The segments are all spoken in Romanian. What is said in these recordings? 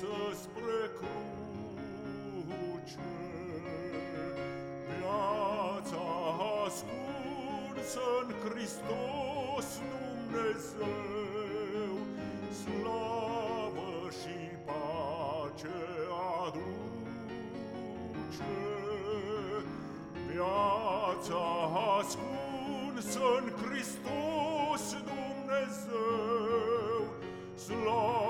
dusă spre cruce. Viața ascunsă în Hristos Dumnezeu, slavă și pace aduce. Viața ascunsă în Hristos Dumnezeu, slavă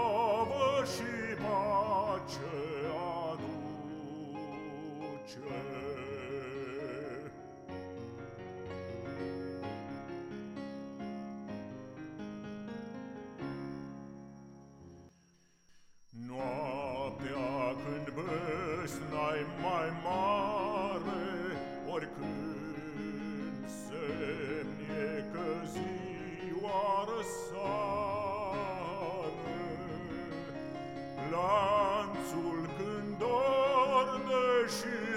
besna-i mai mare, Oricând semn e că ziua răsare, Lanțul când arde și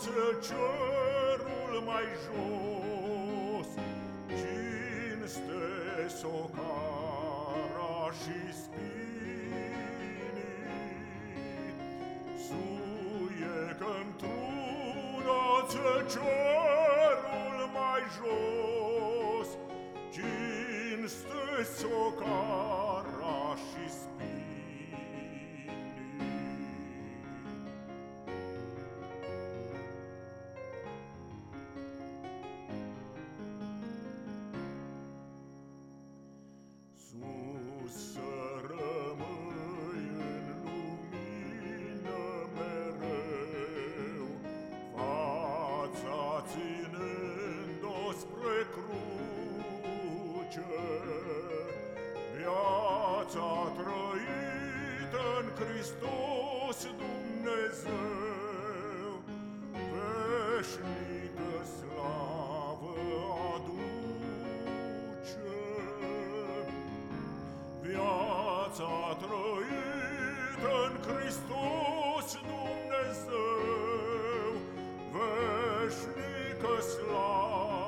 că-ntruna cerul mai jos, Cinste socara și spinii, Suie că-ntruna cerul mai jos, Cinste socara Hristos Dumnezeu, veșnică slavă aduce. Viața trăită în Hristos Dumnezeu, veșnică slavă